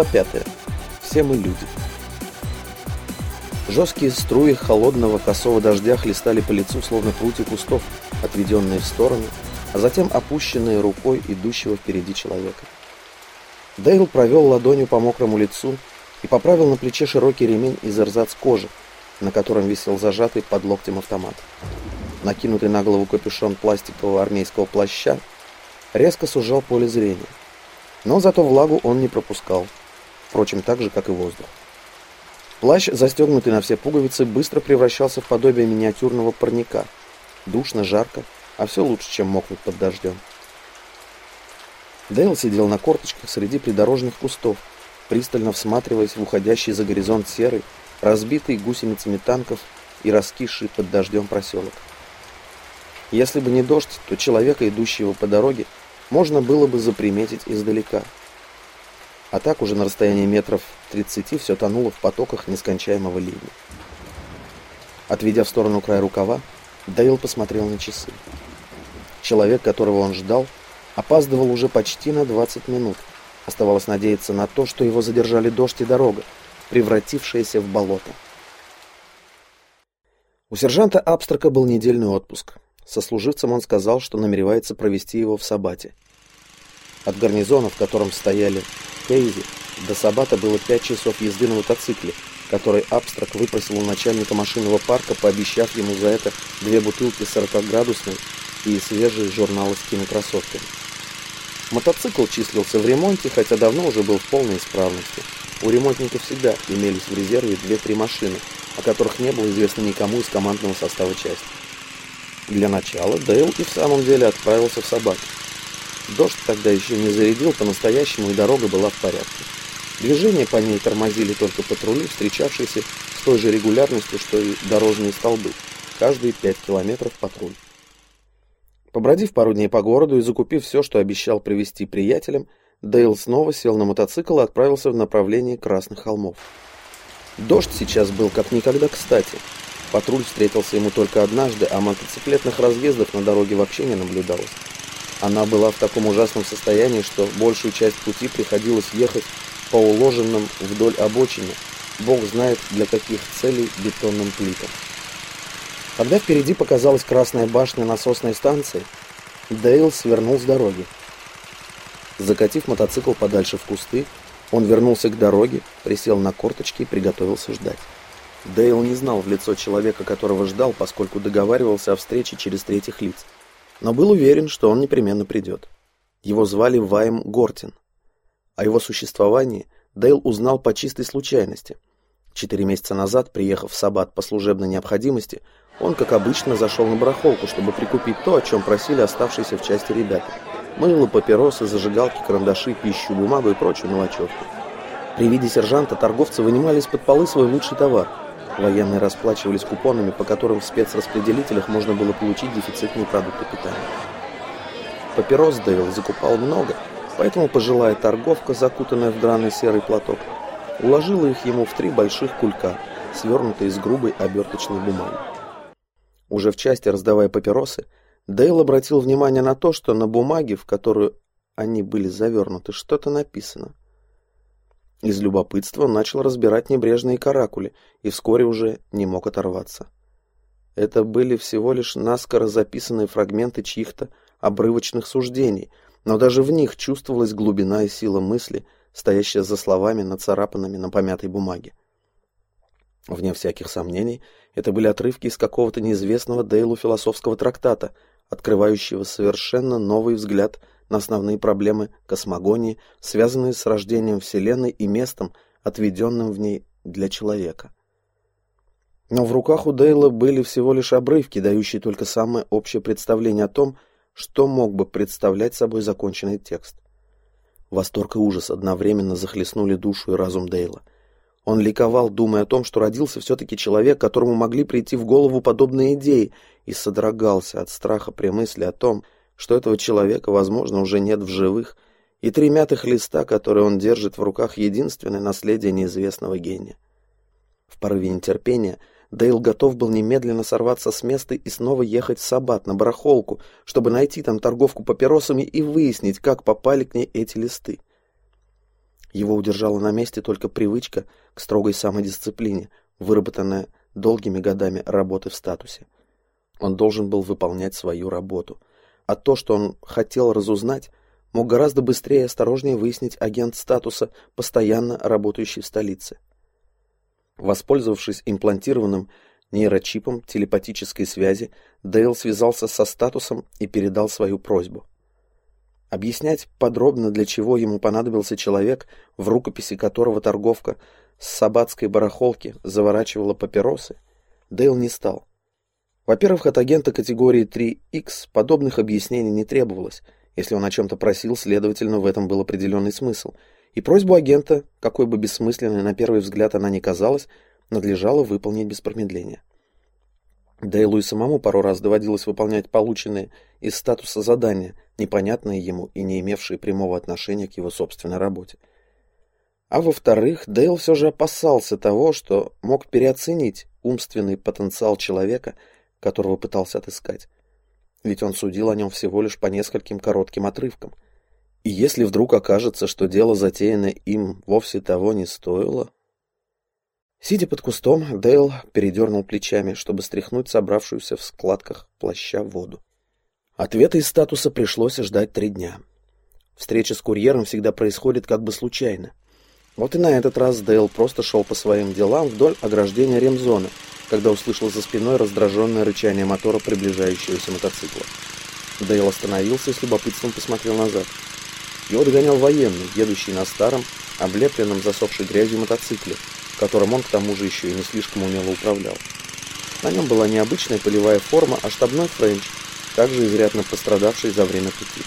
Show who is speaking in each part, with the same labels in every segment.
Speaker 1: Глава 5. Все мы люди. Жесткие струи холодного косого дождя хлестали по лицу, словно прутья кустов, отведенные в сторону, а затем опущенные рукой идущего впереди человека. Дейл провел ладонью по мокрому лицу и поправил на плече широкий ремень из эрзац кожи, на котором висел зажатый под локтем автомат. Накинутый на голову капюшон пластикового армейского плаща резко сужал поле зрения. Но зато влагу он не пропускал, впрочем, так же, как и воздух. Плащ, застегнутый на все пуговицы, быстро превращался в подобие миниатюрного парника. Душно, жарко, а все лучше, чем мокнуть под дождем. Дейл сидел на корточках среди придорожных кустов, пристально всматриваясь в уходящий за горизонт серый, разбитый гусеницами танков и раскисший под дождем проселок. Если бы не дождь, то человека, идущего по дороге, можно было бы заприметить издалека. А так уже на расстоянии метров 30 все тонуло в потоках нескончаемого ливня. Отведя в сторону край рукава, Дейл посмотрел на часы. Человек, которого он ждал, опаздывал уже почти на 20 минут. Оставалось надеяться на то, что его задержали дождь и дорога, превратившаяся в болото. У сержанта Абстрака был недельный отпуск. Сослуживцам он сказал, что намеревается провести его в Сабате. От гарнизона, в котором стояли Кейзи, до Сабата было пять часов езды на мотоцикле, который Абстрак выпросил у начальника машинного парка, пообещав ему за это две бутылки 40-градусной и свежие журналы с кинокроссовками. Мотоцикл числился в ремонте, хотя давно уже был в полной исправности. У ремонтников всегда имелись в резерве две-три машины, о которых не было известно никому из командного состава части. Для начала Дейл и в самом деле отправился в Сабат. Дождь тогда еще не зарядил по-настоящему, и дорога была в порядке. Движение по ней тормозили только патрули, встречавшиеся с той же регулярностью, что и дорожные столбы. Каждые пять километров патруль. Побродив пару дней по городу и закупив все, что обещал привезти приятелям, Дейл снова сел на мотоцикл и отправился в направлении Красных холмов. Дождь сейчас был как никогда кстати. Патруль встретился ему только однажды, а мотоциклетных разъездов на дороге вообще не наблюдалось. Она была в таком ужасном состоянии, что большую часть пути приходилось ехать по уложенным вдоль обочине, бог знает для каких целей бетонным плитам. Когда впереди показалась красная башня насосной станции, Дейл свернул с дороги. Закатив мотоцикл подальше в кусты, он вернулся к дороге, присел на корточки и приготовился ждать. Дейл не знал в лицо человека, которого ждал, поскольку договаривался о встрече через третьих лиц но был уверен, что он непременно придет. Его звали Вайм Гортин. О его существовании Дейл узнал по чистой случайности. Четыре месяца назад, приехав в Сабат по служебной необходимости, он, как обычно, зашел на барахолку, чтобы прикупить то, о чем просили оставшиеся в части ребята. Мыло, папиросы, зажигалки, карандаши, пищу, бумагу и прочую мелочевку. При виде сержанта торговцы вынимали из-под полы свой лучший товар – Военные расплачивались купонами, по которым в спецраспределителях можно было получить дефицитные продукты питания. Папирос Дейл закупал много, поэтому пожилая торговка, закутанная в драный серый платок, уложила их ему в три больших кулька, свернутые из грубой оберточной бумаги. Уже в части, раздавая папиросы, Дейл обратил внимание на то, что на бумаге, в которую они были завернуты, что-то написано. Из любопытства начал разбирать небрежные каракули и вскоре уже не мог оторваться. Это были всего лишь наскоро записанные фрагменты чьих-то обрывочных суждений, но даже в них чувствовалась глубина и сила мысли, стоящая за словами, нацарапанными на помятой бумаге. Вне всяких сомнений, это были отрывки из какого-то неизвестного Дейлу философского трактата, открывающего совершенно новый взгляд на основные проблемы космогонии, связанные с рождением Вселенной и местом, отведенным в ней для человека. Но в руках у Дейла были всего лишь обрывки, дающие только самое общее представление о том, что мог бы представлять собой законченный текст. Восторг и ужас одновременно захлестнули душу и разум Дейла. Он ликовал, думая о том, что родился все-таки человек, которому могли прийти в голову подобные идеи, и содрогался от страха при мысли о том, что этого человека, возможно, уже нет в живых, и три мятых листа, которые он держит в руках, единственное наследие неизвестного гения. В порыве нетерпения Дейл готов был немедленно сорваться с места и снова ехать в Сабат на барахолку, чтобы найти там торговку папиросами и выяснить, как попали к ней эти листы. Его удержала на месте только привычка к строгой самодисциплине, выработанная долгими годами работы в статусе. Он должен был выполнять свою работу. А то, что он хотел разузнать, мог гораздо быстрее и осторожнее выяснить агент статуса, постоянно работающий в столице. Воспользовавшись имплантированным нейрочипом телепатической связи, Дейл связался со статусом и передал свою просьбу. Объяснять подробно, для чего ему понадобился человек, в рукописи которого торговка с сабатской барахолки заворачивала папиросы, Дейл не стал. Во-первых, от агента категории 3Х подобных объяснений не требовалось. Если он о чем-то просил, следовательно, в этом был определенный смысл. И просьбу агента, какой бы бессмысленной на первый взгляд она ни казалась, надлежало выполнить без промедления. Дейлу и самому пару раз доводилось выполнять полученные из статуса задания, непонятные ему и не имевшие прямого отношения к его собственной работе. А во-вторых, Дейл все же опасался того, что мог переоценить умственный потенциал человека, которого пытался отыскать. Ведь он судил о нем всего лишь по нескольким коротким отрывкам. И если вдруг окажется, что дело, затеянное им, вовсе того не стоило, Сидя под кустом, Дейл передернул плечами, чтобы стряхнуть собравшуюся в складках плаща воду. Ответа из статуса пришлось ждать три дня. Встреча с курьером всегда происходит как бы случайно. Вот и на этот раз Дейл просто шел по своим делам вдоль ограждения ремзоны, когда услышал за спиной раздраженное рычание мотора приближающегося мотоцикла. Дейл остановился и с любопытством посмотрел назад. Его догонял военный, едущий на старом, облепленном засохшей грязью мотоцикле, которым он к тому же еще и не слишком умело управлял. На нем была не обычная полевая форма, а штабной френч, также изрядно пострадавший за время пути.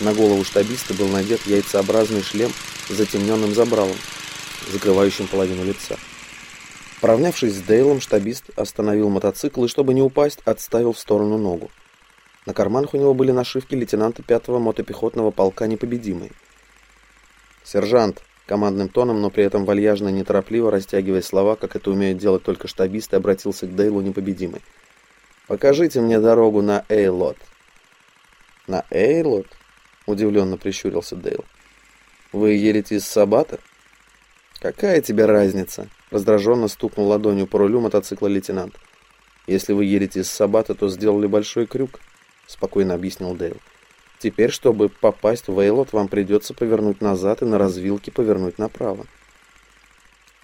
Speaker 1: На голову штабиста был надет яйцеобразный шлем с затемненным забралом, закрывающим половину лица. Поравнявшись с Дейлом, штабист остановил мотоцикл и, чтобы не упасть, отставил в сторону ногу. На карманах у него были нашивки лейтенанта 5-го мотопехотного полка «Непобедимый». «Сержант», Командным тоном, но при этом вальяжно и неторопливо, растягивая слова, как это умеют делать только штабисты, обратился к Дейлу непобедимый. «Покажите мне дорогу на Эйлот». «На Эйлот?» — удивленно прищурился Дейл. «Вы едете из Сабата?» «Какая тебе разница?» — раздраженно стукнул ладонью по рулю мотоцикла лейтенант. «Если вы едете из Сабата, то сделали большой крюк», — спокойно объяснил Дейл. Теперь, чтобы попасть в Эйлот, вам придется повернуть назад и на развилке повернуть направо.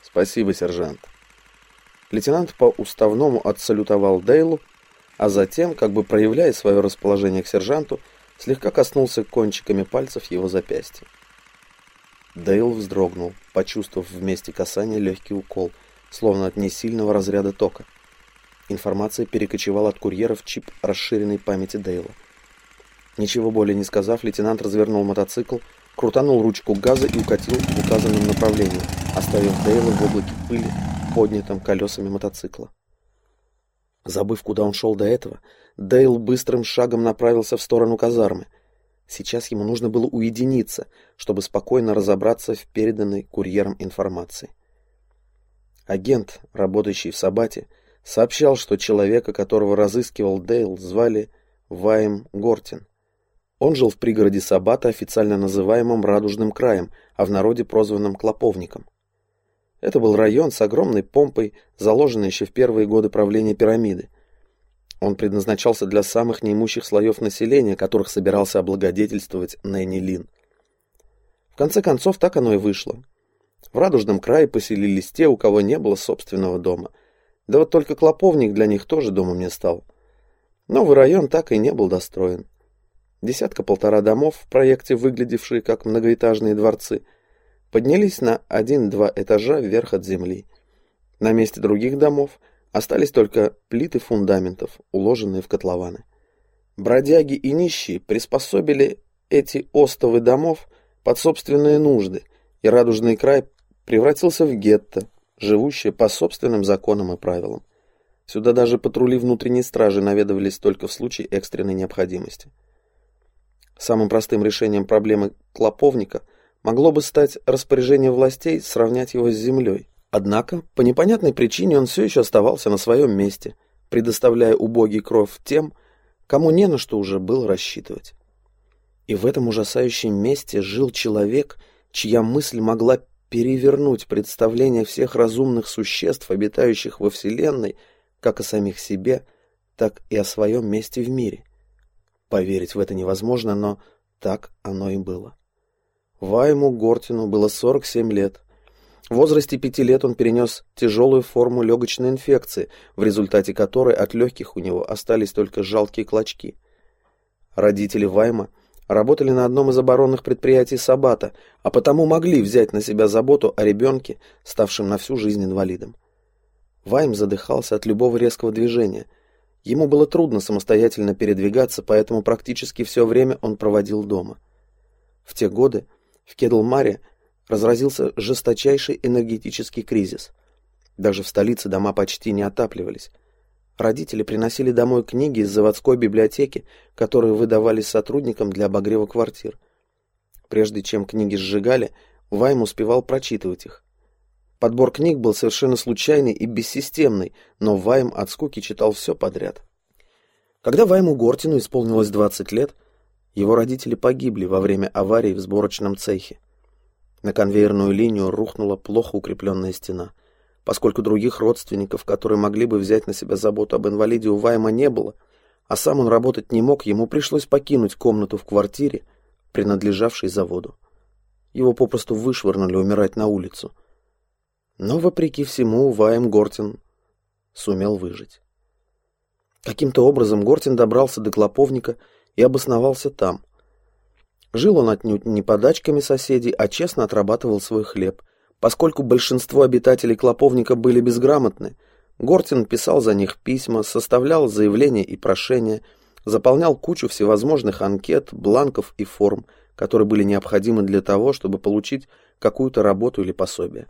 Speaker 1: Спасибо, сержант. Лейтенант по уставному отсалютовал Дейлу, а затем, как бы проявляя свое расположение к сержанту, слегка коснулся кончиками пальцев его запястья. Дейл вздрогнул, почувствовав вместе касания легкий укол, словно от несильного разряда тока. Информация перекочевала от курьера в чип расширенной памяти Дейла. Ничего более не сказав, лейтенант развернул мотоцикл, крутанул ручку газа и укатил в указанном направлении, оставив Дейла в облаке пыли, поднятом колесами мотоцикла. Забыв, куда он шел до этого, Дейл быстрым шагом направился в сторону казармы. Сейчас ему нужно было уединиться, чтобы спокойно разобраться в переданной курьером информации. Агент, работающий в Сабате, сообщал, что человека, которого разыскивал Дейл, звали Вайм Гортин. Он жил в пригороде Сабата, официально называемом Радужным краем, а в народе прозванном Клоповником. Это был район с огромной помпой, заложенный еще в первые годы правления пирамиды. Он предназначался для самых неимущих слоев населения, которых собирался облагодетельствовать Нэнни Лин. В конце концов, так оно и вышло. В Радужном крае поселились те, у кого не было собственного дома. Да вот только Клоповник для них тоже домом не стал. Новый район так и не был достроен. Десятка-полтора домов в проекте, выглядевшие как многоэтажные дворцы, поднялись на один-два этажа вверх от земли. На месте других домов остались только плиты фундаментов, уложенные в котлованы. Бродяги и нищие приспособили эти остовы домов под собственные нужды, и радужный край превратился в гетто, живущее по собственным законам и правилам. Сюда даже патрули внутренней стражи наведывались только в случае экстренной необходимости. Самым простым решением проблемы клоповника могло бы стать распоряжение властей сравнять его с землей. Однако, по непонятной причине он все еще оставался на своем месте, предоставляя убогий кров тем, кому не на что уже было рассчитывать. И в этом ужасающем месте жил человек, чья мысль могла перевернуть представление всех разумных существ, обитающих во Вселенной, как о самих себе, так и о своем месте в мире. Поверить в это невозможно, но так оно и было. Вайму Гортину было 47 лет. В возрасте пяти лет он перенес тяжелую форму легочной инфекции, в результате которой от легких у него остались только жалкие клочки. Родители Вайма работали на одном из оборонных предприятий Сабата, а потому могли взять на себя заботу о ребенке, ставшем на всю жизнь инвалидом. Вайм задыхался от любого резкого движения. Ему было трудно самостоятельно передвигаться, поэтому практически все время он проводил дома. В те годы в Кедлмаре разразился жесточайший энергетический кризис. Даже в столице дома почти не отапливались. Родители приносили домой книги из заводской библиотеки, которые выдавались сотрудникам для обогрева квартир. Прежде чем книги сжигали, Вайм успевал прочитывать их. Подбор книг был совершенно случайный и бессистемный, но Вайм от скуки читал все подряд. Когда Вайму Гортину исполнилось 20 лет, его родители погибли во время аварии в сборочном цехе. На конвейерную линию рухнула плохо укрепленная стена. Поскольку других родственников, которые могли бы взять на себя заботу об инвалиде, у Вайма не было, а сам он работать не мог, ему пришлось покинуть комнату в квартире, принадлежавшей заводу. Его попросту вышвырнули умирать на улицу. Но, вопреки всему, Вайм Гортин сумел выжить. Каким-то образом Гортин добрался до Клоповника и обосновался там – Жил он отнюдь не подачками соседей, а честно отрабатывал свой хлеб. Поскольку большинство обитателей Клоповника были безграмотны, Гортин писал за них письма, составлял заявления и прошения, заполнял кучу всевозможных анкет, бланков и форм, которые были необходимы для того, чтобы получить какую-то работу или пособие.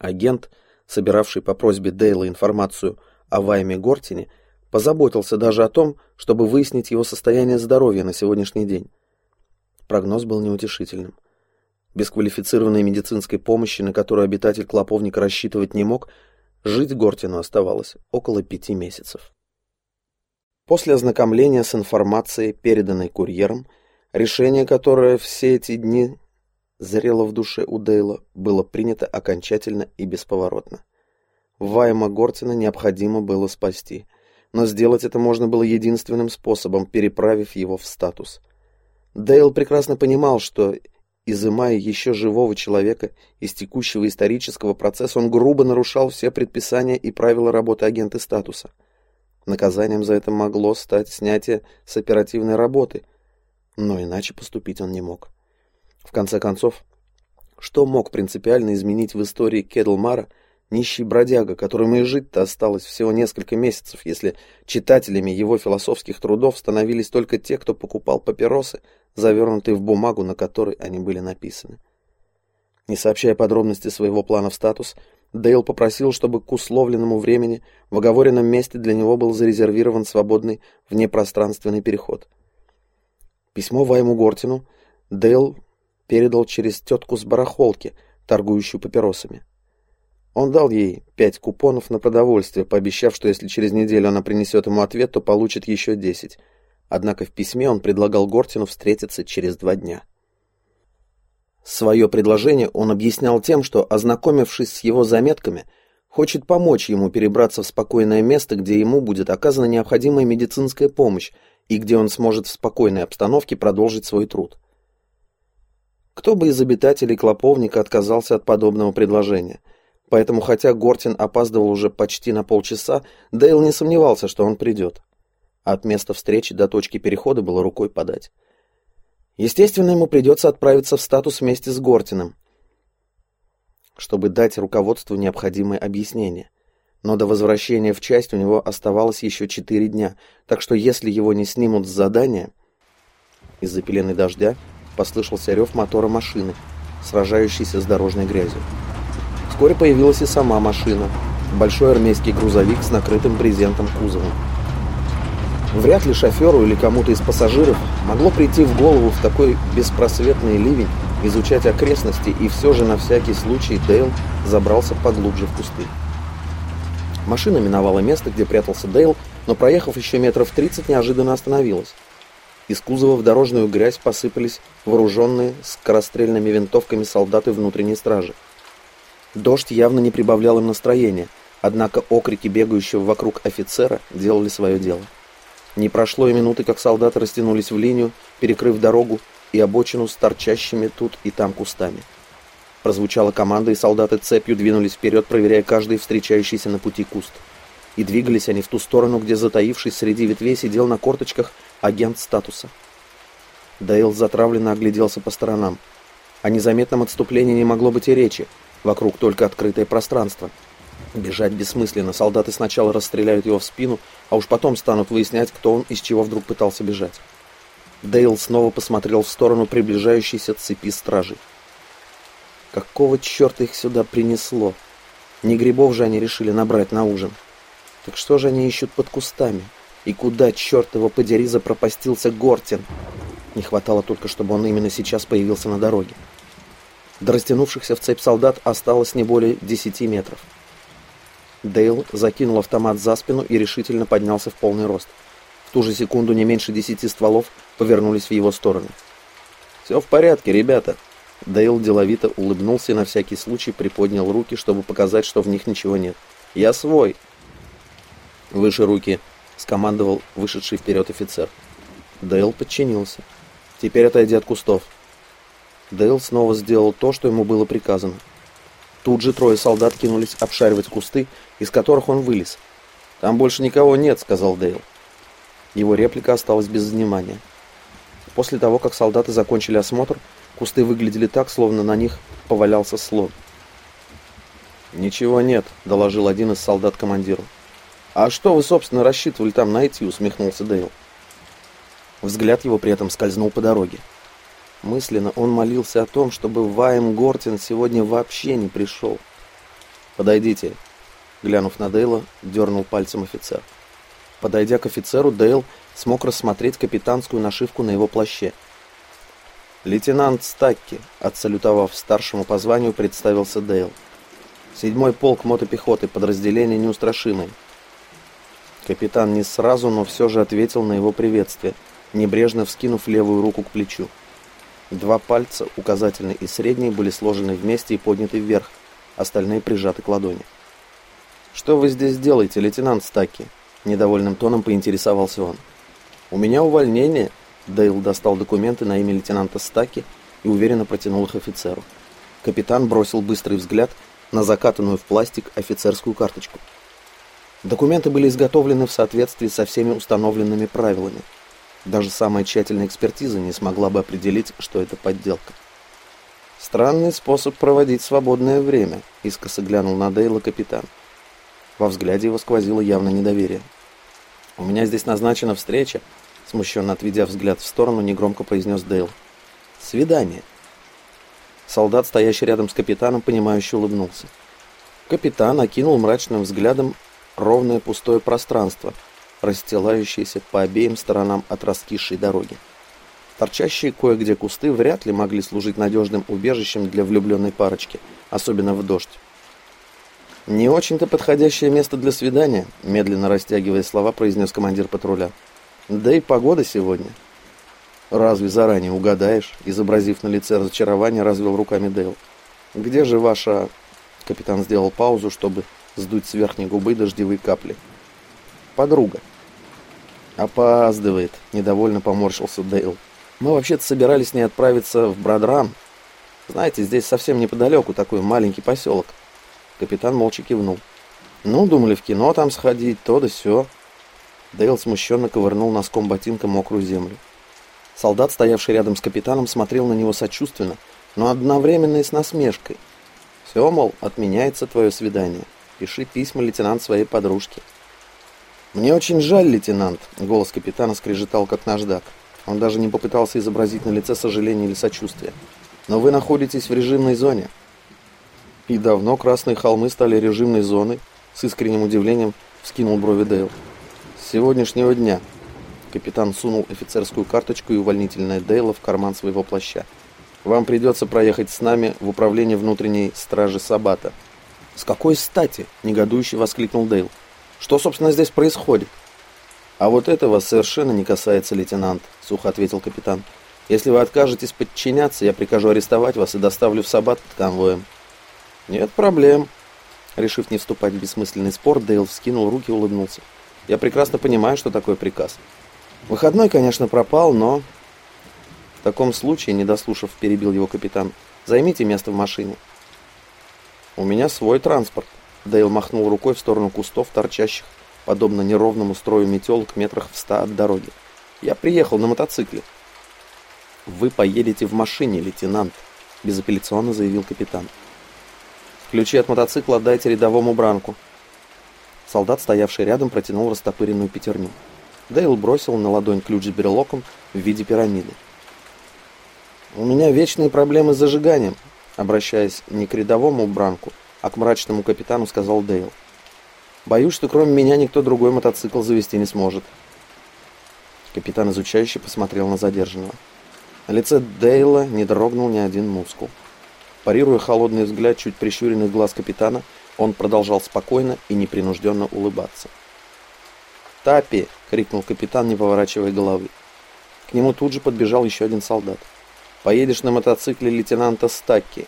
Speaker 1: Агент, собиравший по просьбе Дейла информацию о Вайме Гортине, позаботился даже о том, чтобы выяснить его состояние здоровья на сегодняшний день. Прогноз был неутешительным. Без квалифицированной медицинской помощи, на которую обитатель Клоповника рассчитывать не мог, жить Гортину оставалось около пяти месяцев. После ознакомления с информацией, переданной курьером, решение, которое все эти дни зрело в душе у Дейла, было принято окончательно и бесповоротно. Вайма Гортина необходимо было спасти, но сделать это можно было единственным способом, переправив его в статус. Дейл прекрасно понимал, что, изымая еще живого человека из текущего исторического процесса, он грубо нарушал все предписания и правила работы агента статуса. Наказанием за это могло стать снятие с оперативной работы, но иначе поступить он не мог. В конце концов, что мог принципиально изменить в истории Кедлмара – Нищий бродяга, которому и жить-то осталось всего несколько месяцев, если читателями его философских трудов становились только те, кто покупал папиросы, завернутые в бумагу, на которой они были написаны. Не сообщая подробности своего плана в статус, Дейл попросил, чтобы к условленному времени в оговоренном месте для него был зарезервирован свободный внепространственный переход. Письмо Вайму Гортину Дейл передал через тетку с барахолки, торгующую папиросами. Он дал ей пять купонов на продовольствие, пообещав, что если через неделю она принесет ему ответ, то получит еще десять. Однако в письме он предлагал Гортину встретиться через два дня. Свое предложение он объяснял тем, что, ознакомившись с его заметками, хочет помочь ему перебраться в спокойное место, где ему будет оказана необходимая медицинская помощь и где он сможет в спокойной обстановке продолжить свой труд. Кто бы из обитателей Клоповника отказался от подобного предложения – Поэтому, хотя Гортин опаздывал уже почти на полчаса, Дейл не сомневался, что он придет. От места встречи до точки перехода было рукой подать. Естественно, ему придется отправиться в статус вместе с Гортиным, чтобы дать руководству необходимое объяснение. Но до возвращения в часть у него оставалось еще четыре дня, так что если его не снимут с задания... Из-за пелены дождя послышался рев мотора машины, сражающейся с дорожной грязью. Вскоре появилась и сама машина. Большой армейский грузовик с накрытым брезентом кузовом. Вряд ли шоферу или кому-то из пассажиров могло прийти в голову в такой беспросветный ливень изучать окрестности, и все же на всякий случай Дейл забрался поглубже в кусты. Машина миновала место, где прятался Дейл, но проехав еще метров 30, неожиданно остановилась. Из кузова в дорожную грязь посыпались вооруженные скорострельными винтовками солдаты внутренней стражи. Дождь явно не прибавлял им настроения, однако окрики бегающего вокруг офицера делали свое дело. Не прошло и минуты, как солдаты растянулись в линию, перекрыв дорогу и обочину с торчащими тут и там кустами. Прозвучала команда, и солдаты цепью двинулись вперед, проверяя каждый встречающийся на пути куст. И двигались они в ту сторону, где, затаившись среди ветвей, сидел на корточках агент статуса. Дейл затравленно огляделся по сторонам. О незаметном отступлении не могло быть и речи. Вокруг только открытое пространство. Бежать бессмысленно. Солдаты сначала расстреляют его в спину, а уж потом станут выяснять, кто он, из чего вдруг пытался бежать. Дейл снова посмотрел в сторону приближающейся цепи стражей. Какого черта их сюда принесло? Не грибов же они решили набрать на ужин. Так что же они ищут под кустами? И куда, черт его подери, запропастился Гортин? Не хватало только, чтобы он именно сейчас появился на дороге. До растянувшихся в цепь солдат осталось не более десяти метров. Дейл закинул автомат за спину и решительно поднялся в полный рост. В ту же секунду не меньше десяти стволов повернулись в его сторону. «Все в порядке, ребята!» Дейл деловито улыбнулся и на всякий случай приподнял руки, чтобы показать, что в них ничего нет. «Я свой!» «Выше руки!» скомандовал вышедший вперед офицер. Дейл подчинился. «Теперь отойди от кустов». Дейл снова сделал то, что ему было приказано. Тут же трое солдат кинулись обшаривать кусты, из которых он вылез. «Там больше никого нет», — сказал Дейл. Его реплика осталась без внимания. После того, как солдаты закончили осмотр, кусты выглядели так, словно на них повалялся слон. «Ничего нет», — доложил один из солдат командиру. «А что вы, собственно, рассчитывали там найти?» — усмехнулся Дейл. Взгляд его при этом скользнул по дороге. Мысленно он молился о том, чтобы Вайм Гортин сегодня вообще не пришел. «Подойдите», — глянув на Дейла, дернул пальцем офицер. Подойдя к офицеру, Дейл смог рассмотреть капитанскую нашивку на его плаще. «Лейтенант Стакки», — отсалютовав старшему по званию, представился Дейл. «Седьмой полк мотопехоты, подразделение неустрашимый. Капитан не сразу, но все же ответил на его приветствие, небрежно вскинув левую руку к плечу. Два пальца, указательный и средний, были сложены вместе и подняты вверх, остальные прижаты к ладони. «Что вы здесь делаете, лейтенант Стаки?» Недовольным тоном поинтересовался он. «У меня увольнение». Дейл достал документы на имя лейтенанта Стаки и уверенно протянул их офицеру. Капитан бросил быстрый взгляд на закатанную в пластик офицерскую карточку. Документы были изготовлены в соответствии со всеми установленными правилами. Даже самая тщательная экспертиза не смогла бы определить, что это подделка. «Странный способ проводить свободное время», — искоса глянул на Дейла капитан. Во взгляде его сквозило явно недоверие. «У меня здесь назначена встреча», — смущенно отведя взгляд в сторону, негромко произнес Дейл. «Свидание». Солдат, стоящий рядом с капитаном, понимающе улыбнулся. Капитан окинул мрачным взглядом ровное пустое пространство, расстилающееся по обеим сторонам от раскисшей дороги. Торчащие кое-где кусты вряд ли могли служить надежным убежищем для влюбленной парочки, особенно в дождь. «Не очень-то подходящее место для свидания», — медленно растягивая слова, произнес командир патруля. «Да и погода сегодня». «Разве заранее угадаешь?» — изобразив на лице разочарование, развел руками Дейл. «Где же ваша...» Капитан сделал паузу, чтобы сдуть с верхней губы дождевые капли. Подруга. Опаздывает, недовольно поморщился Дейл. Мы вообще-то собирались с ней отправиться в Брадрам. Знаете, здесь совсем неподалеку такой маленький поселок. Капитан молча кивнул. Ну, думали в кино там сходить, то да сё. Дейл смущенно ковырнул носком ботинка мокрую землю. Солдат, стоявший рядом с капитаном, смотрел на него сочувственно, но одновременно и с насмешкой. Все, мол, отменяется твое свидание. Пиши письма, лейтенант, своей подружке. Мне очень жаль, лейтенант, голос капитана скрежетал, как наждак. Он даже не попытался изобразить на лице сожаление или сочувствие. Но вы находитесь в режимной зоне. И давно Красные холмы стали режимной зоной, с искренним удивлением вскинул брови Дейл. С сегодняшнего дня. Капитан сунул офицерскую карточку и увольнительное Дейла в карман своего плаща. Вам придется проехать с нами в управление внутренней стражи Сабата. «С какой стати?» – негодующе воскликнул Дейл. «Что, собственно, здесь происходит?» «А вот это вас совершенно не касается, лейтенант», — сухо ответил капитан. «Если вы откажетесь подчиняться, я прикажу арестовать вас и доставлю в Сабат под конвоем». «Нет проблем». Решив не вступать в бессмысленный спор, Дейл вскинул руки и улыбнулся. «Я прекрасно понимаю, что такое приказ. Выходной, конечно, пропал, но...» «В таком случае, не дослушав, перебил его капитан, займите место в машине». «У меня свой транспорт», — Дейл махнул рукой в сторону кустов, торчащих подобно неровному строю метелок метрах в ста от дороги. Я приехал на мотоцикле. «Вы поедете в машине, лейтенант», — безапелляционно заявил капитан. «Ключи от мотоцикла отдайте рядовому Бранку». Солдат, стоявший рядом, протянул растопыренную пятерню. Дейл бросил на ладонь ключ с брелоком в виде пирамиды. «У меня вечные проблемы с зажиганием», — обращаясь не к рядовому Бранку, а к мрачному капитану, сказал Дейл. Боюсь, что кроме меня никто другой мотоцикл завести не сможет. Капитан изучающе посмотрел на задержанного. На лице Дейла не дрогнул ни один мускул. Парируя холодный взгляд чуть прищуренных глаз капитана, он продолжал спокойно и непринужденно улыбаться. «Тапи!» — крикнул капитан, не поворачивая головы. К нему тут же подбежал еще один солдат. «Поедешь на мотоцикле лейтенанта Стакки!»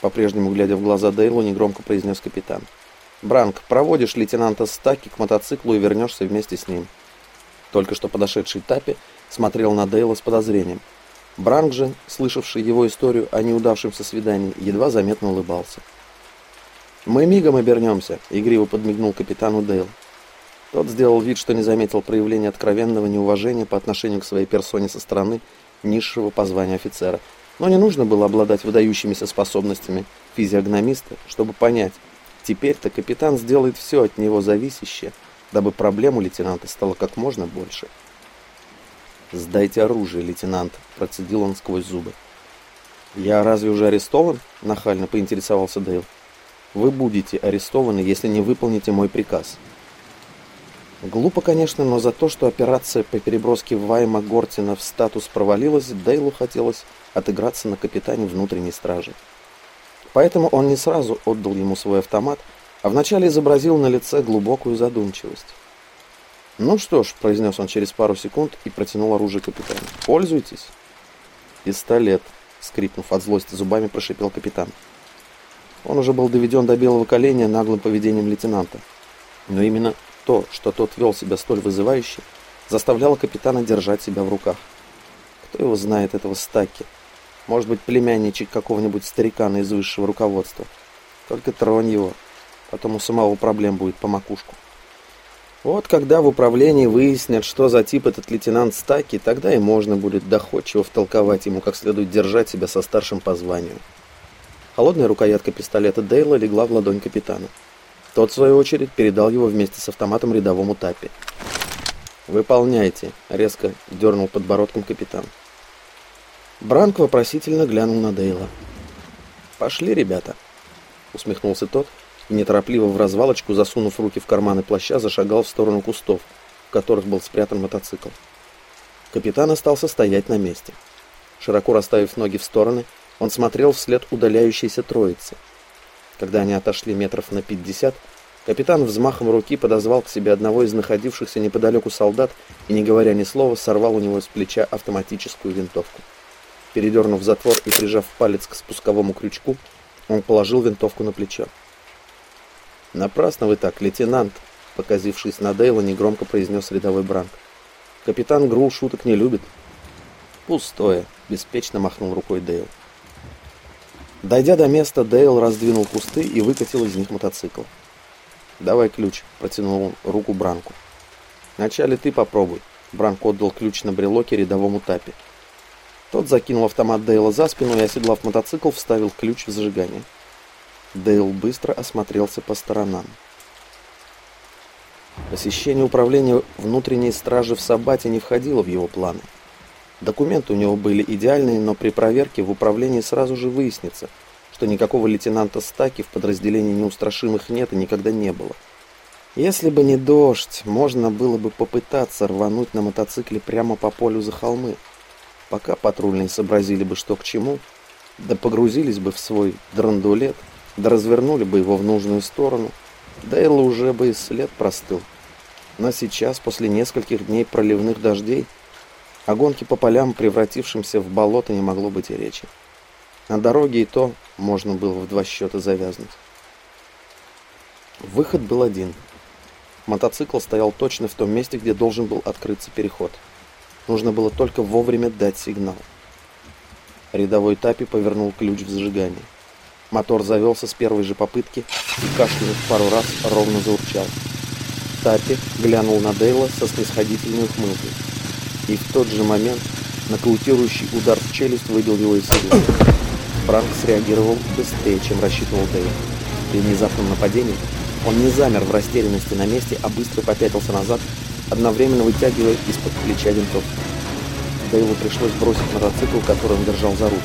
Speaker 1: По-прежнему, глядя в глаза Дейлу, негромко произнес капитан. Бранк, проводишь лейтенанта Стаки к мотоциклу и вернешься вместе с ним. Только что подошедший Тапи смотрел на Дейла с подозрением. Бранк же, слышавший его историю о неудавшемся свидании, едва заметно улыбался. «Мы мигом обернемся», — игриво подмигнул капитану Дейл. Тот сделал вид, что не заметил проявления откровенного неуважения по отношению к своей персоне со стороны низшего по званию офицера. Но не нужно было обладать выдающимися способностями физиогномиста, чтобы понять, Теперь-то капитан сделает все от него зависящее, дабы проблем у лейтенанта стало как можно больше. «Сдайте оружие, лейтенант», — процедил он сквозь зубы. «Я разве уже арестован?» — нахально поинтересовался Дейл. «Вы будете арестованы, если не выполните мой приказ». Глупо, конечно, но за то, что операция по переброске Вайма Гортина в статус провалилась, Дейлу хотелось отыграться на капитане внутренней стражи. Поэтому он не сразу отдал ему свой автомат, а вначале изобразил на лице глубокую задумчивость. «Ну что ж», — произнес он через пару секунд и протянул оружие капитану. «Пользуйтесь». «Пистолет», — скрипнув от злости зубами, прошипел капитан. Он уже был доведен до белого коленя наглым поведением лейтенанта. Но именно то, что тот вел себя столь вызывающе, заставляло капитана держать себя в руках. Кто его знает, этого Стаки? Может быть, племянничек какого-нибудь старикана из высшего руководства. Только тронь его. Потом у самого проблем будет по макушку. Вот когда в управлении выяснят, что за тип этот лейтенант Стаки, тогда и можно будет доходчиво втолковать ему, как следует держать себя со старшим по званию. Холодная рукоятка пистолета Дейла легла в ладонь капитана. Тот, в свою очередь, передал его вместе с автоматом рядовому Тапи. «Выполняйте», — резко дернул подбородком капитан. Бранк вопросительно глянул на Дейла. «Пошли, ребята», — усмехнулся тот и, неторопливо в развалочку, засунув руки в карманы плаща, зашагал в сторону кустов, в которых был спрятан мотоцикл. Капитан остался стоять на месте. Широко расставив ноги в стороны, он смотрел вслед удаляющейся троицы. Когда они отошли метров на пятьдесят, капитан взмахом руки подозвал к себе одного из находившихся неподалеку солдат и, не говоря ни слова, сорвал у него с плеча автоматическую винтовку. Передернув затвор и прижав палец к спусковому крючку, он положил винтовку на плечо. «Напрасно вы так, лейтенант!» Показившись на Дейла, негромко произнес рядовой Бранк. «Капитан Грул шуток не любит». «Пустое!» — беспечно махнул рукой Дейл. Дойдя до места, Дейл раздвинул кусты и выкатил из них мотоцикл. «Давай ключ», — протянул он руку Бранку. «Вначале ты попробуй». Бранк отдал ключ на брелоке рядовому Тапе. Тот закинул автомат Дейла за спину и, оседлав мотоцикл, вставил ключ в зажигание. Дейл быстро осмотрелся по сторонам. Посещение управления внутренней стражи в Сабате не входило в его планы. Документы у него были идеальные, но при проверке в управлении сразу же выяснится, что никакого лейтенанта Стаки в подразделении неустрашимых нет и никогда не было. Если бы не дождь, можно было бы попытаться рвануть на мотоцикле прямо по полю за холмы. Пока патрульные сообразили бы, что к чему, да погрузились бы в свой драндулет, да развернули бы его в нужную сторону, Дейла уже бы и след простыл. Но сейчас, после нескольких дней проливных дождей, о гонке по полям, превратившимся в болото, не могло быть и речи. На дороге и то можно было в два счета завязнуть. Выход был один. Мотоцикл стоял точно в том месте, где должен был открыться переход. Нужно было только вовремя дать сигнал. Рядовой Тапи повернул ключ в зажигании. Мотор завелся с первой же попытки и, кашлянув пару раз, ровно заурчал. Тапи глянул на Дейла со снисходительной ухмылкой. И в тот же момент нокаутирующий удар в челюсть выбил его из сил. Бранк среагировал быстрее, чем рассчитывал Дейл. При внезапном нападении он не замер в растерянности на месте, а быстро попятился назад, одновременно вытягивая из-под плеча винтовку. Дейлу пришлось бросить мотоцикл, который он держал за руку.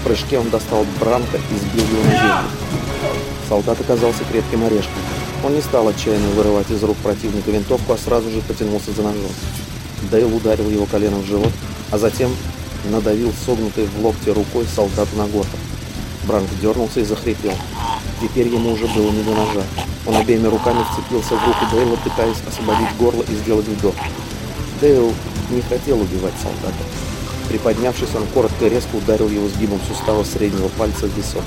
Speaker 1: В прыжке он достал Бранка и сбил его на землю. Солдат оказался крепким орешком. Он не стал отчаянно вырывать из рук противника винтовку, а сразу же потянулся за ножом. Дейл ударил его коленом в живот, а затем надавил согнутой в локте рукой солдату на горло. Бранк дернулся и захрипел. Теперь ему уже было не до ножа. Он обеими руками вцепился в руку Дейла, пытаясь освободить горло и сделать вдох. Дейл не хотел убивать солдата. Приподнявшись, он коротко и резко ударил его сгибом сустава среднего пальца в висок.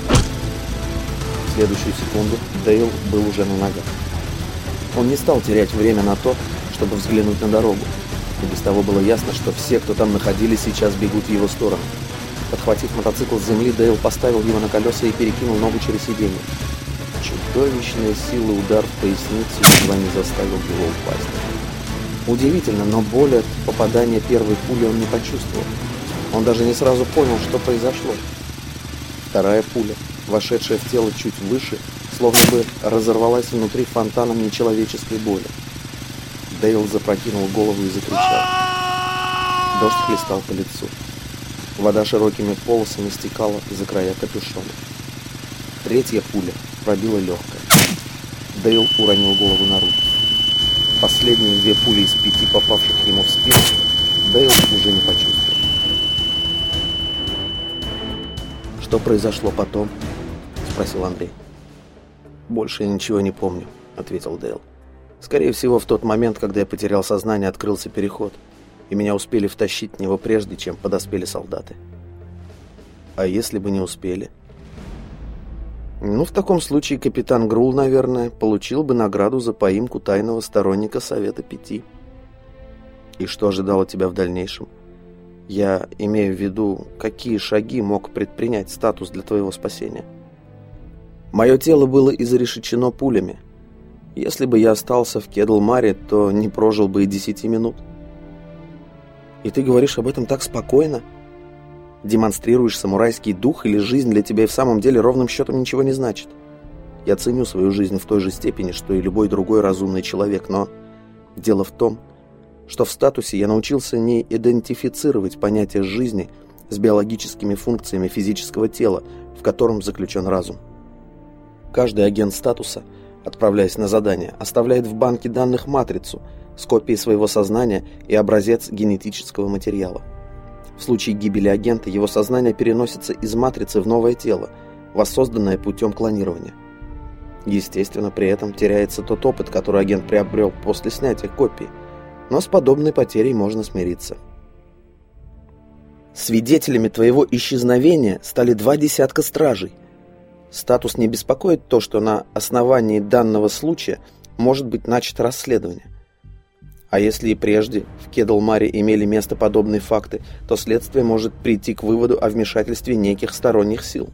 Speaker 1: В следующую секунду Дейл был уже на ногах. Он не стал терять время на то, чтобы взглянуть на дорогу. И без того было ясно, что все, кто там находились, сейчас бегут в его сторону. Подхватив мотоцикл с земли, Дейл поставил его на колеса и перекинул ногу через сиденье. Чудовищная сила удар в поясницу едва не заставил его упасть. Удивительно, но боль от попадания первой пули он не почувствовал. Он даже не сразу понял, что произошло. Вторая пуля, вошедшая в тело чуть выше, словно бы разорвалась внутри фонтаном нечеловеческой боли. Дейл запрокинул голову и закричал. Дождь хлестал по лицу. Вода широкими полосами стекала за края капюшона. Третья пуля пробила легкое. Дейл уронил голову на руки. Последние две пули из пяти попавших ему в спину Дейл уже не почувствовал. «Что произошло потом?» – спросил Андрей. «Больше я ничего не помню», – ответил Дейл. «Скорее всего, в тот момент, когда я потерял сознание, открылся переход – и меня успели втащить в него прежде, чем подоспели солдаты. А если бы не успели? Ну, в таком случае капитан Грул, наверное, получил бы награду за поимку тайного сторонника Совета Пяти. И что ожидало тебя в дальнейшем? Я имею в виду, какие шаги мог предпринять статус для твоего спасения. Мое тело было изрешечено пулями. Если бы я остался в Кедлмаре, то не прожил бы и десяти минут. И ты говоришь об этом так спокойно? Демонстрируешь самурайский дух или жизнь для тебя и в самом деле ровным счетом ничего не значит? Я ценю свою жизнь в той же степени, что и любой другой разумный человек, но дело в том, что в статусе я научился не идентифицировать понятие жизни с биологическими функциями физического тела, в котором заключен разум. Каждый агент статуса, отправляясь на задание, оставляет в банке данных матрицу – с копией своего сознания и образец генетического материала. В случае гибели агента его сознание переносится из матрицы в новое тело, воссозданное путем клонирования. Естественно, при этом теряется тот опыт, который агент приобрел после снятия копии, но с подобной потерей можно смириться. Свидетелями твоего исчезновения стали два десятка стражей. Статус не беспокоит то, что на основании данного случая может быть начато расследование. А если и прежде в Кедлмаре имели место подобные факты, то следствие может прийти к выводу о вмешательстве неких сторонних сил.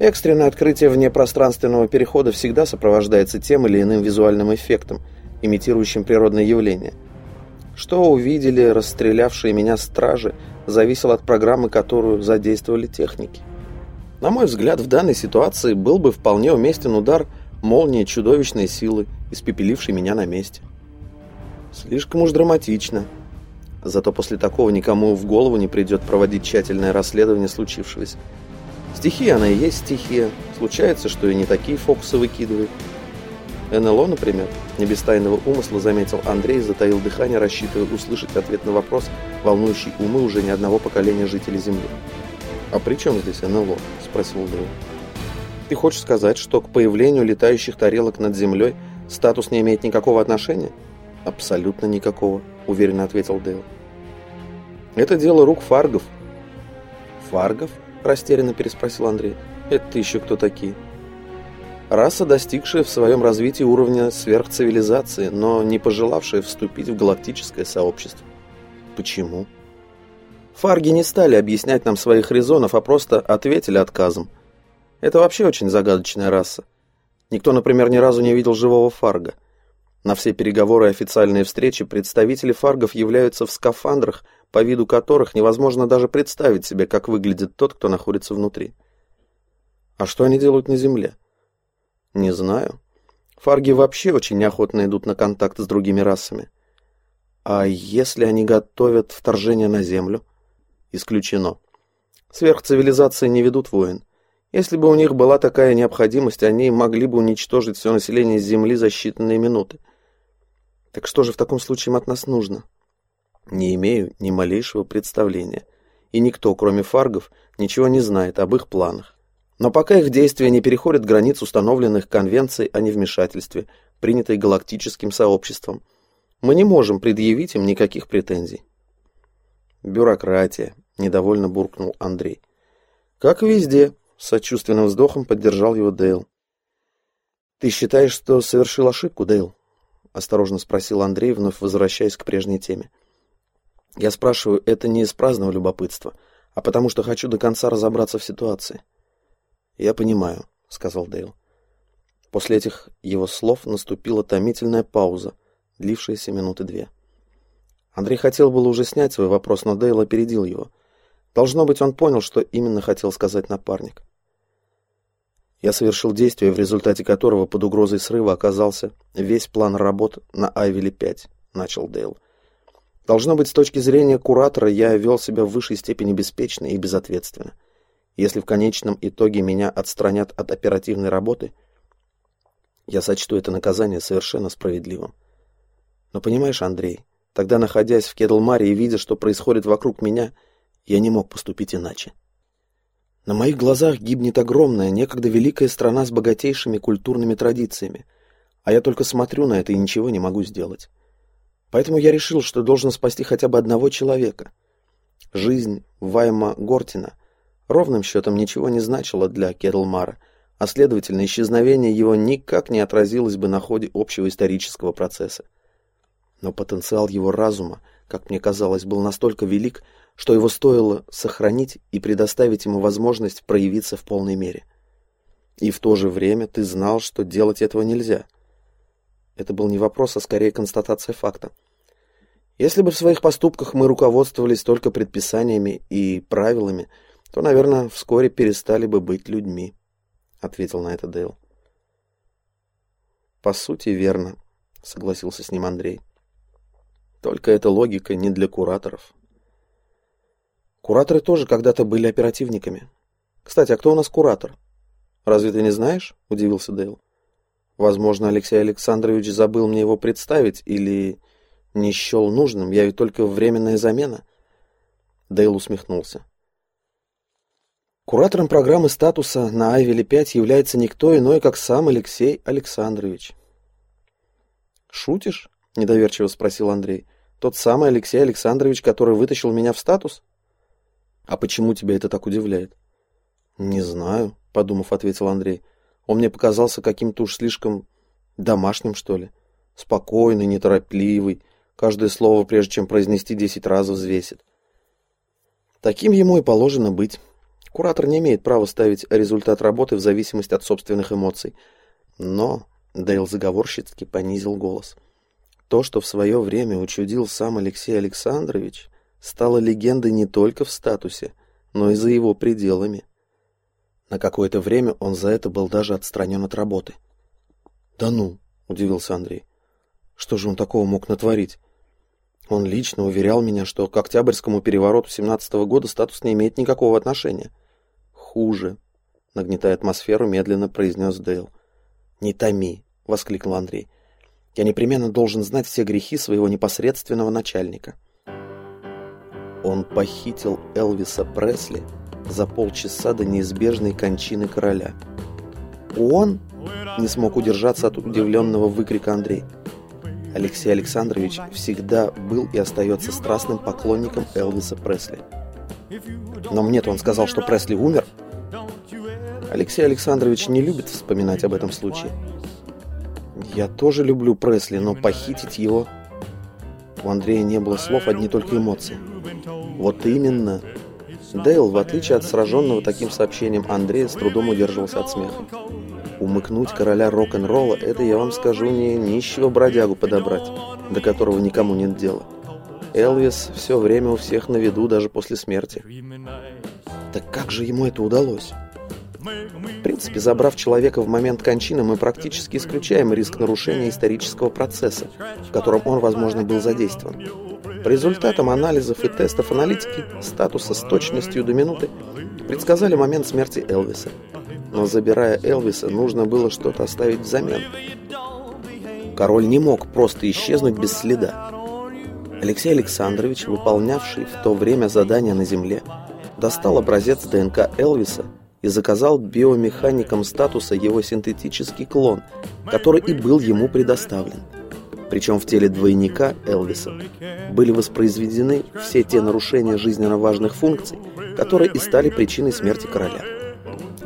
Speaker 1: Экстренное открытие внепространственного перехода всегда сопровождается тем или иным визуальным эффектом, имитирующим природное явление. Что увидели расстрелявшие меня стражи, зависело от программы, которую задействовали техники. На мой взгляд, в данной ситуации был бы вполне уместен удар молнии чудовищной силы, испепелившей меня на месте. Слишком уж драматично. Зато после такого никому в голову не придет проводить тщательное расследование случившегося. Стихия она и есть стихия. Случается, что и не такие фокусы выкидывают. НЛО, например, не без тайного умысла заметил Андрей затаил дыхание, рассчитывая услышать ответ на вопрос, волнующий умы уже не одного поколения жителей Земли. «А при чем здесь НЛО?» – спросил Дэйв. «Ты хочешь сказать, что к появлению летающих тарелок над Землей статус не имеет никакого отношения? Абсолютно никакого, уверенно ответил Дейл. Это дело рук фаргов. Фаргов? Растерянно переспросил Андрей. Это еще кто такие? Раса, достигшая в своем развитии уровня сверхцивилизации, но не пожелавшая вступить в галактическое сообщество. Почему? Фарги не стали объяснять нам своих резонов, а просто ответили отказом. Это вообще очень загадочная раса. Никто, например, ни разу не видел живого фарга. На все переговоры и официальные встречи представители фаргов являются в скафандрах, по виду которых невозможно даже представить себе, как выглядит тот, кто находится внутри. А что они делают на Земле? Не знаю. Фарги вообще очень неохотно идут на контакт с другими расами. А если они готовят вторжение на Землю? Исключено. Сверхцивилизации не ведут войн. Если бы у них была такая необходимость, они могли бы уничтожить все население Земли за считанные минуты. Так что же в таком случае им от нас нужно? Не имею ни малейшего представления. И никто, кроме фаргов, ничего не знает об их планах. Но пока их действия не переходят границ установленных конвенций о невмешательстве, принятой галактическим сообществом, мы не можем предъявить им никаких претензий. Бюрократия, недовольно буркнул Андрей. Как везде, с сочувственным вздохом поддержал его Дейл. Ты считаешь, что совершил ошибку, Дейл? Осторожно спросил Андрей, вновь возвращаясь к прежней теме. Я спрашиваю это не из праздного любопытства, а потому что хочу до конца разобраться в ситуации. «Я понимаю», — сказал Дейл. После этих его слов наступила томительная пауза, длившаяся минуты две. Андрей хотел было уже снять свой вопрос, но Дейл опередил его. Должно быть, он понял, что именно хотел сказать напарник. Я совершил действие, в результате которого под угрозой срыва оказался весь план работ на Айвеле-5, начал Дейл. Должно быть, с точки зрения куратора, я вел себя в высшей степени беспечно и безответственно. Если в конечном итоге меня отстранят от оперативной работы, я сочту это наказание совершенно справедливым. Но понимаешь, Андрей, тогда, находясь в Кедлмаре и видя, что происходит вокруг меня, я не мог поступить иначе. На моих глазах гибнет огромная, некогда великая страна с богатейшими культурными традициями, а я только смотрю на это и ничего не могу сделать. Поэтому я решил, что должен спасти хотя бы одного человека. Жизнь Вайма Гортина ровным счетом ничего не значило для Кедлмара, а следовательно, исчезновение его никак не отразилось бы на ходе общего исторического процесса. Но потенциал его разума, как мне казалось, был настолько велик, что его стоило сохранить и предоставить ему возможность проявиться в полной мере. И в то же время ты знал, что делать этого нельзя. Это был не вопрос, а скорее констатация факта. Если бы в своих поступках мы руководствовались только предписаниями и правилами, то, наверное, вскоре перестали бы быть людьми, ответил на это Дейл. По сути, верно, согласился с ним Андрей. Только эта логика не для кураторов. Кураторы тоже когда-то были оперативниками. Кстати, а кто у нас куратор? Разве ты не знаешь? удивился Дейл. Возможно, Алексей Александрович забыл мне его представить или не счел нужным, я ведь только временная замена. Дейл усмехнулся. Куратором программы статуса на Айвеле-5 является никто иной, как сам Алексей Александрович. «Шутишь?» – недоверчиво спросил Андрей. «Тот самый Алексей Александрович, который вытащил меня в статус?» «А почему тебя это так удивляет?» «Не знаю», – подумав, ответил Андрей. «Он мне показался каким-то уж слишком домашним, что ли. Спокойный, неторопливый, каждое слово, прежде чем произнести десять раз, взвесит. Таким ему и положено быть». Куратор не имеет права ставить результат работы в зависимости от собственных эмоций. Но Дейл заговорщицки понизил голос. То, что в свое время учудил сам Алексей Александрович, стало легендой не только в статусе, но и за его пределами. На какое-то время он за это был даже отстранен от работы. «Да ну!» — удивился Андрей. «Что же он такого мог натворить?» Он лично уверял меня, что к Октябрьскому перевороту 17 -го года статус не имеет никакого отношения хуже, нагнетая атмосферу, медленно произнес Дейл. Не томи, воскликнул Андрей. Я непременно должен знать все грехи своего непосредственного начальника. Он похитил Элвиса Пресли за полчаса до неизбежной кончины короля. Он? Не смог удержаться от удивленного выкрика Андрей. Алексей Александрович всегда был и остается страстным поклонником Элвиса Пресли. Но мне-то он сказал, что Пресли умер. Алексей Александрович не любит вспоминать об этом случае. Я тоже люблю Пресли, но похитить его... У Андрея не было слов, одни только эмоции. Вот именно. Дейл, в отличие от сраженного таким сообщением Андрея, с трудом удерживался от смеха. Умыкнуть короля рок-н-ролла – это, я вам скажу, не нищего бродягу подобрать, до которого никому нет дела. Элвис все время у всех на виду, даже после смерти. Так как же ему это удалось? В принципе, забрав человека в момент кончины, мы практически исключаем риск нарушения исторического процесса, в котором он, возможно, был задействован. По результатам анализов и тестов аналитики статуса с точностью до минуты предсказали момент смерти Элвиса. Но забирая Элвиса, нужно было что-то оставить взамен. Король не мог просто исчезнуть без следа. Алексей Александрович, выполнявший в то время задание на Земле, достал образец ДНК Элвиса и заказал биомеханикам статуса его синтетический клон, который и был ему предоставлен. Причем в теле двойника Элвиса были воспроизведены все те нарушения жизненно важных функций, которые и стали причиной смерти короля.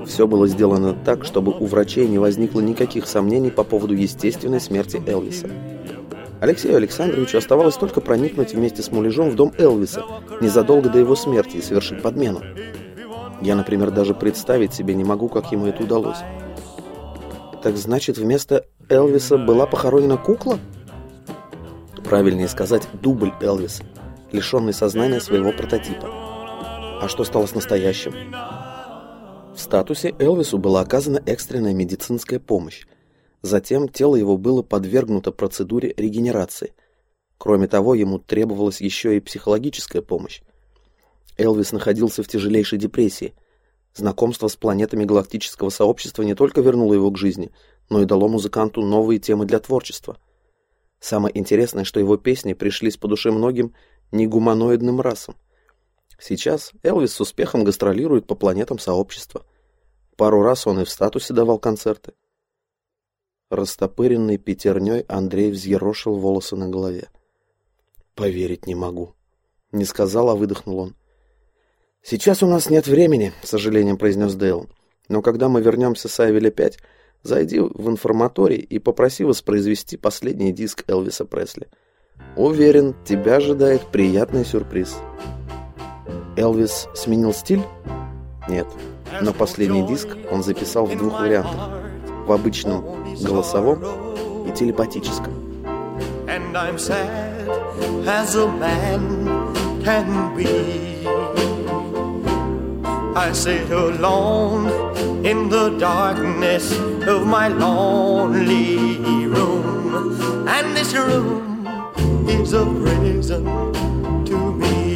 Speaker 1: Все было сделано так, чтобы у врачей не возникло никаких сомнений по поводу естественной смерти Элвиса. Алексею Александровичу оставалось только проникнуть вместе с муляжом в дом Элвиса незадолго до его смерти и совершить подмену. Я, например, даже представить себе не могу, как ему это удалось. Так значит, вместо Элвиса была похоронена кукла? Правильнее сказать, дубль Элвиса, лишенный сознания своего прототипа. А что стало с настоящим? В статусе Элвису была оказана экстренная медицинская помощь, Затем тело его было подвергнуто процедуре регенерации. Кроме того, ему требовалась еще и психологическая помощь. Элвис находился в тяжелейшей депрессии. Знакомство с планетами галактического сообщества не только вернуло его к жизни, но и дало музыканту новые темы для творчества. Самое интересное, что его песни пришлись по душе многим негуманоидным расам. Сейчас Элвис с успехом гастролирует по планетам сообщества. Пару раз он и в статусе давал концерты. Растопыренный пятерней Андрей взъерошил волосы на голове. «Поверить не могу». Не сказал, а выдохнул он. «Сейчас у нас нет времени», — с сожалением произнес Дейл. «Но когда мы вернемся с Айвеля-5, зайди в информаторий и попроси воспроизвести последний диск Элвиса Пресли. Уверен, тебя ожидает приятный сюрприз». Элвис сменил стиль? Нет. Но последний диск он записал в двух вариантах. В обычном голосовом и телепатическом. And I'm sad as a man can be. I sit alone in the darkness of my lonely room, and this room is a prison to me.